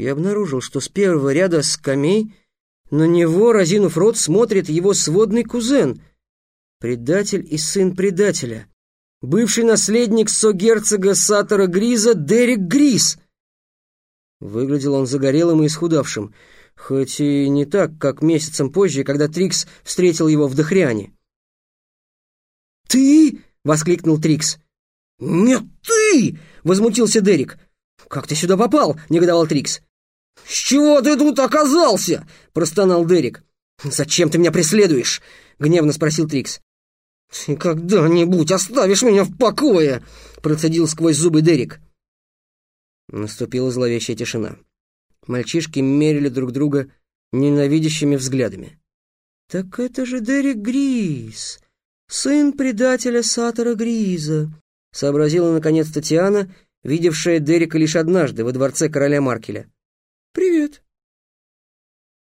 и обнаружил, что с первого ряда скамей на него, разинув рот, смотрит его сводный кузен, предатель и сын предателя, бывший наследник согерцога Сатора Гриза Дерек Гриз. Выглядел он загорелым и исхудавшим, хоть и не так, как месяцем позже, когда Трикс встретил его в Дохряне. «Ты?» — воскликнул Трикс. «Нет, ты!» — возмутился Дерек. «Как ты сюда попал?» — негодовал Трикс. «С чего ты тут оказался?» — простонал Дерек. «Зачем ты меня преследуешь?» — гневно спросил Трикс. «Ты когда-нибудь оставишь меня в покое!» — процедил сквозь зубы Дерек. Наступила зловещая тишина. Мальчишки мерили друг друга ненавидящими взглядами. «Так это же Дерек Грис, сын предателя Сатора Гриза», — сообразила наконец Татьяна, видевшая Дерека лишь однажды во дворце короля Маркеля. «Привет».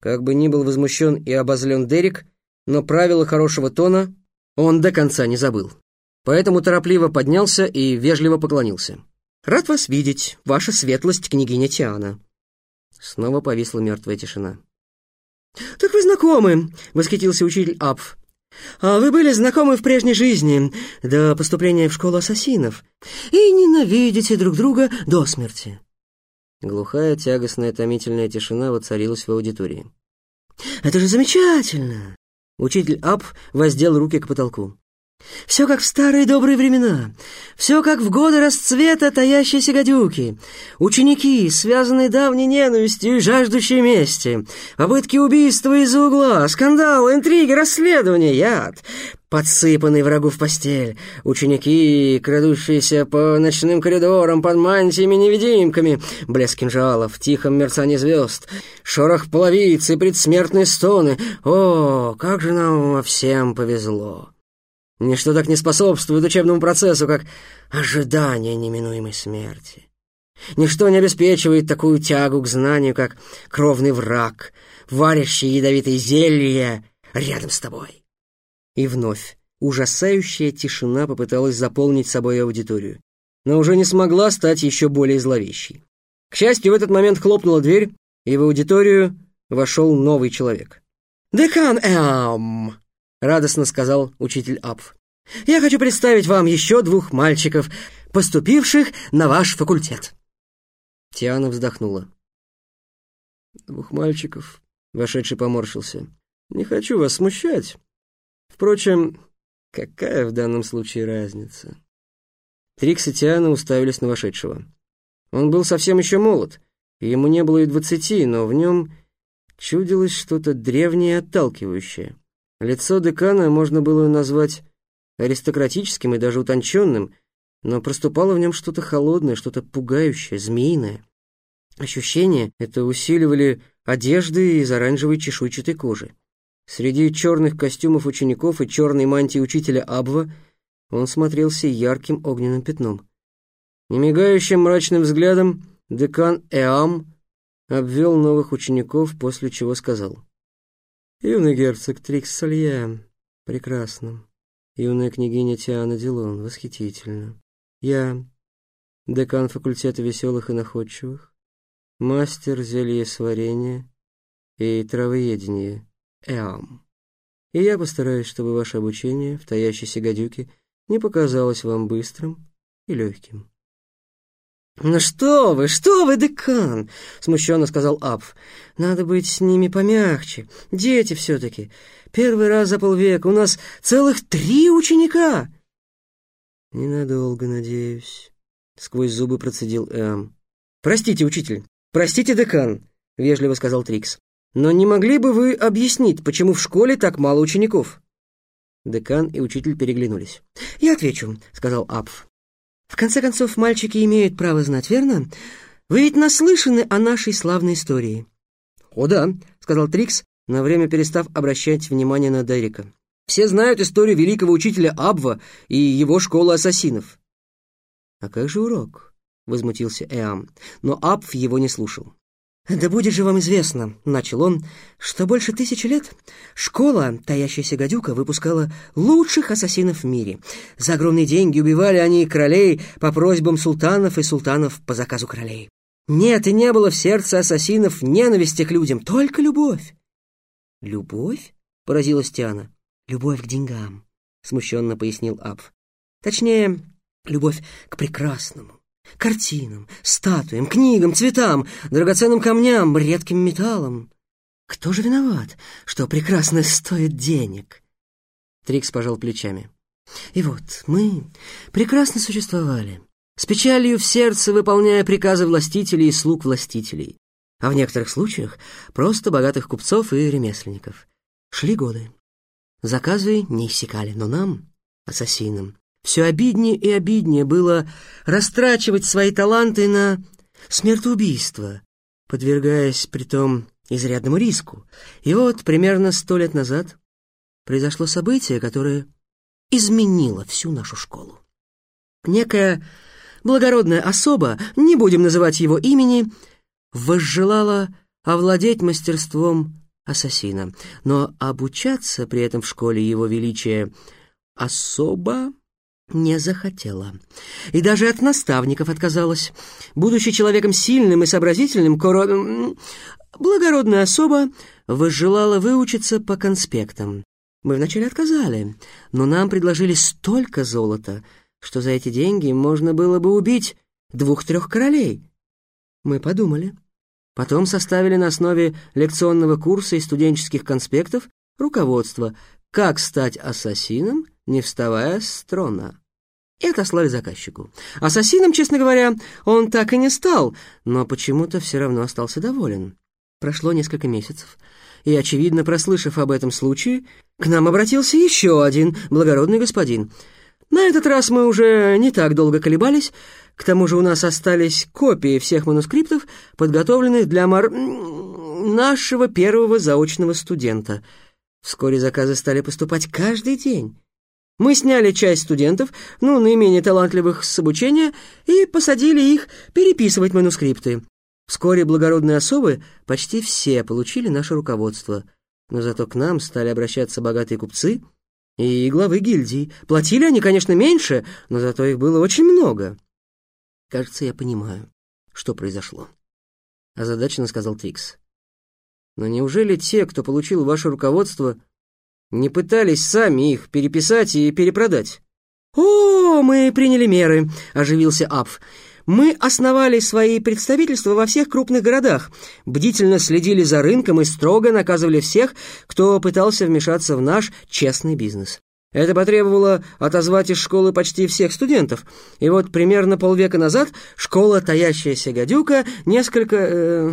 Как бы ни был возмущен и обозлен Дерек, но правила хорошего тона он до конца не забыл. Поэтому торопливо поднялся и вежливо поклонился. «Рад вас видеть, ваша светлость, княгиня Тиана». Снова повисла мертвая тишина. «Так вы знакомы», — восхитился учитель Апф. «А вы были знакомы в прежней жизни, до поступления в школу ассасинов, и ненавидите друг друга до смерти». Глухая, тягостная, томительная тишина воцарилась в аудитории. «Это же замечательно!» Учитель Ап воздел руки к потолку. Все как в старые добрые времена, все как в годы расцвета таящейся гадюки. Ученики, связанные давней ненавистью и жаждущие мести, попытки убийства из-за угла, скандалы, интриги, расследования, яд, подсыпанный врагу в постель. Ученики, крадущиеся по ночным коридорам под мантиями-невидимками, блеск кинжалов, тихом мерцании звезд, шорох половицы, предсмертные стоны. О, как же нам всем повезло! Ничто так не способствует учебному процессу, как ожидание неминуемой смерти. Ничто не обеспечивает такую тягу к знанию, как кровный враг, варящий ядовитые зелья рядом с тобой. И вновь ужасающая тишина попыталась заполнить собой аудиторию, но уже не смогла стать еще более зловещей. К счастью, в этот момент хлопнула дверь, и в аудиторию вошел новый человек. «Декан Эам!» Радостно сказал учитель Апф. «Я хочу представить вам еще двух мальчиков, поступивших на ваш факультет». Тиана вздохнула. «Двух мальчиков?» — вошедший поморщился. «Не хочу вас смущать. Впрочем, какая в данном случае разница?» Трикс и Тиана уставились на вошедшего. Он был совсем еще молод, и ему не было и двадцати, но в нем чудилось что-то древнее и отталкивающее. Лицо декана можно было назвать аристократическим и даже утонченным, но проступало в нем что-то холодное, что-то пугающее, змеиное. Ощущения это усиливали одежды из оранжевой чешуйчатой кожи. Среди черных костюмов учеников и черной мантии учителя Абва он смотрелся ярким огненным пятном. Немигающим мрачным взглядом декан Эам обвел новых учеников, после чего сказал — Юный герцог Трикс Салья. Прекрасно. Юная княгиня Тиана Дилон. Восхитительно. Я, декан факультета веселых и находчивых, мастер зельесварения и травоедения, Эам. И я постараюсь, чтобы ваше обучение в таящейся гадюке не показалось вам быстрым и легким. «Ну что вы, что вы, декан!» — смущенно сказал Апф. «Надо быть с ними помягче. Дети все-таки. Первый раз за полвека. У нас целых три ученика!» «Ненадолго, надеюсь», — сквозь зубы процедил Эм. «Простите, учитель, простите, декан», — вежливо сказал Трикс. «Но не могли бы вы объяснить, почему в школе так мало учеников?» Декан и учитель переглянулись. «Я отвечу», — сказал Апф. В конце концов, мальчики имеют право знать, верно? Вы ведь наслышаны о нашей славной истории. О да, сказал Трикс, на время перестав обращать внимание на Дерека. Все знают историю великого учителя Абва и его школы ассасинов. А как же урок? возмутился Эам, но Абв его не слушал. «Да будет же вам известно», — начал он, — «что больше тысячи лет школа, таящаяся гадюка, выпускала лучших ассасинов в мире. За огромные деньги убивали они королей по просьбам султанов и султанов по заказу королей. Нет и не было в сердце ассасинов ненависти к людям, только любовь. «Любовь?» — поразилась Тиана. «Любовь к деньгам», — смущенно пояснил Аб. «Точнее, любовь к прекрасному, картинам, статуям, книгам, цветам, драгоценным камням, редким металлам. Кто же виноват, что прекрасное стоит денег?» Трикс пожал плечами. «И вот мы прекрасно существовали, с печалью в сердце выполняя приказы властителей и слуг властителей, а в некоторых случаях просто богатых купцов и ремесленников. Шли годы. Заказы не иссякали, но нам, ассасинам, все обиднее и обиднее было растрачивать свои таланты на смертоубийство, подвергаясь притом изрядному риску. И вот примерно сто лет назад произошло событие, которое изменило всю нашу школу. Некая благородная особа, не будем называть его имени, возжелала овладеть мастерством ассасина, но обучаться при этом в школе его величия особо не захотела. И даже от наставников отказалась. Будучи человеком сильным и сообразительным, коро... благородная особа возжелала выучиться по конспектам. Мы вначале отказали, но нам предложили столько золота, что за эти деньги можно было бы убить двух-трех королей. Мы подумали. Потом составили на основе лекционного курса и студенческих конспектов руководство «Как стать ассасином, не вставая с трона». И отослали заказчику. Ассасином, честно говоря, он так и не стал, но почему-то все равно остался доволен. Прошло несколько месяцев, и, очевидно, прослышав об этом случае, к нам обратился еще один благородный господин — на этот раз мы уже не так долго колебались, к тому же у нас остались копии всех манускриптов, подготовленных для мар... нашего первого заочного студента. Вскоре заказы стали поступать каждый день. Мы сняли часть студентов, ну, наименее талантливых с обучения, и посадили их переписывать манускрипты. Вскоре благородные особы почти все получили наше руководство, но зато к нам стали обращаться богатые купцы — и главы гильдии. Платили они, конечно, меньше, но зато их было очень много. Кажется, я понимаю, что произошло. Озадаченно сказал Трикс. Но неужели те, кто получил ваше руководство, не пытались сами их переписать и перепродать? «О, мы приняли меры», — оживился Апф. Мы основали свои представительства во всех крупных городах, бдительно следили за рынком и строго наказывали всех, кто пытался вмешаться в наш честный бизнес. Это потребовало отозвать из школы почти всех студентов. И вот примерно полвека назад школа «Таящаяся гадюка» несколько... Э,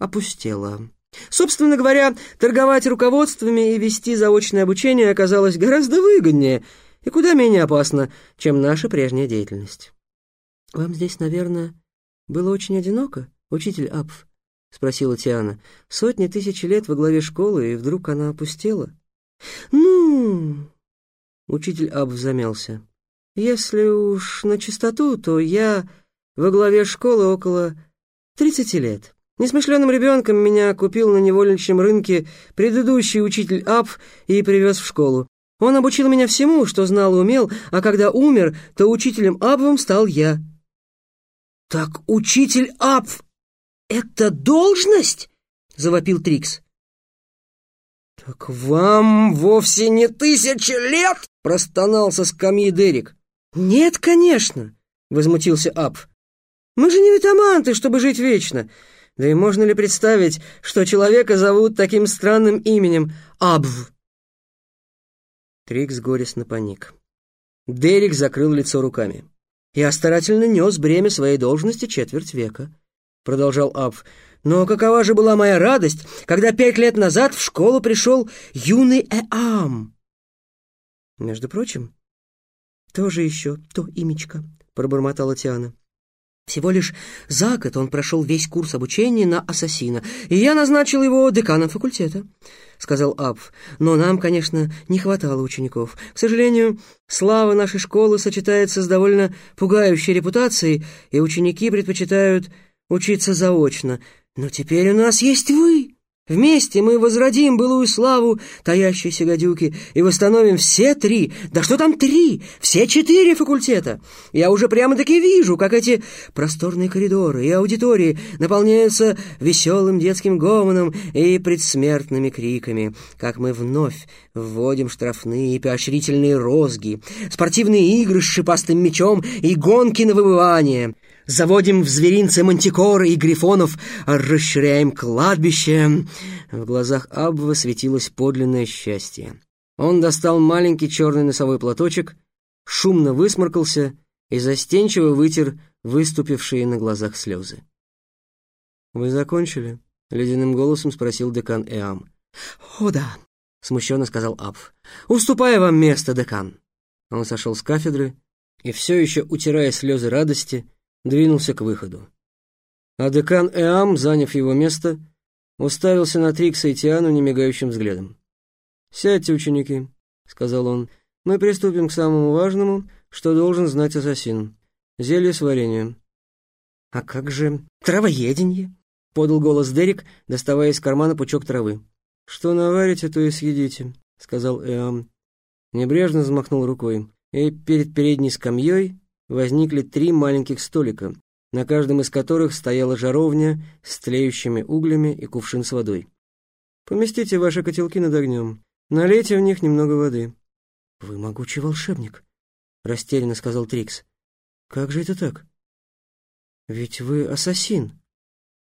опустела. Собственно говоря, торговать руководствами и вести заочное обучение оказалось гораздо выгоднее и куда менее опасно, чем наша прежняя деятельность. «Вам здесь, наверное, было очень одиноко, учитель Апф?» — спросила Тиана. «Сотни тысяч лет во главе школы, и вдруг она опустела?» «Ну...» — учитель Апф замялся. «Если уж на чистоту, то я во главе школы около тридцати лет. Несмышленным ребенком меня купил на невольничьем рынке предыдущий учитель Апф и привез в школу. Он обучил меня всему, что знал и умел, а когда умер, то учителем Апфом стал я». «Так учитель Апф — это должность?» — завопил Трикс. «Так вам вовсе не тысяча лет?» — простонал со скамьи Дерек. «Нет, конечно», — возмутился Апф. «Мы же не витаманты, чтобы жить вечно. Да и можно ли представить, что человека зовут таким странным именем Абв?» Трикс горестно паник. Дерек закрыл лицо руками. Я старательно нес бремя своей должности четверть века», — продолжал Апф. «Но какова же была моя радость, когда пять лет назад в школу пришел юный Эам!» «Между прочим, тоже еще то имечко», — пробормотала Тиана. Всего лишь за год он прошел весь курс обучения на ассасина, и я назначил его деканом факультета», — сказал Апф. «Но нам, конечно, не хватало учеников. К сожалению, слава нашей школы сочетается с довольно пугающей репутацией, и ученики предпочитают учиться заочно. Но теперь у нас есть вы!» Вместе мы возродим былую славу таящейся гадюки и восстановим все три, да что там три, все четыре факультета. Я уже прямо-таки вижу, как эти просторные коридоры и аудитории наполняются веселым детским гомоном и предсмертными криками, как мы вновь вводим штрафные и поощрительные розги, спортивные игры с шипастым мечом и гонки на выбывание». Заводим в зверинце мантикоры и грифонов, расширяем кладбище. В глазах Абва светилось подлинное счастье. Он достал маленький черный носовой платочек, шумно высморкался и застенчиво вытер выступившие на глазах слезы. «Вы закончили?» — ледяным голосом спросил декан Эам. «О, да», — смущенно сказал Абв. «Уступаю вам место, декан». Он сошел с кафедры и, все еще утирая слезы радости, двинулся к выходу. А декан Эам, заняв его место, уставился на Трикса и Тиану немигающим взглядом. «Сядьте, ученики», — сказал он, — «мы приступим к самому важному, что должен знать ассасин. Зелье с вареньем». «А как же травоеденье?» — подал голос Дерек, доставая из кармана пучок травы. «Что наварите, то и съедите», — сказал Эам. Небрежно взмахнул рукой, и перед передней скамьей возникли три маленьких столика, на каждом из которых стояла жаровня с тлеющими углями и кувшин с водой. «Поместите ваши котелки над огнем, налейте в них немного воды». «Вы могучий волшебник», — растерянно сказал Трикс. «Как же это так? Ведь вы ассасин».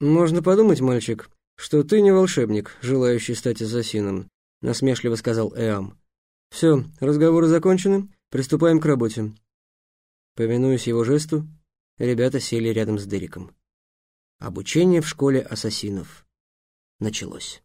«Можно подумать, мальчик, что ты не волшебник, желающий стать ассасином», — насмешливо сказал Эам. «Все, разговоры закончены, приступаем к работе». Повинуясь его жесту, ребята сели рядом с Дериком. Обучение в школе ассасинов началось.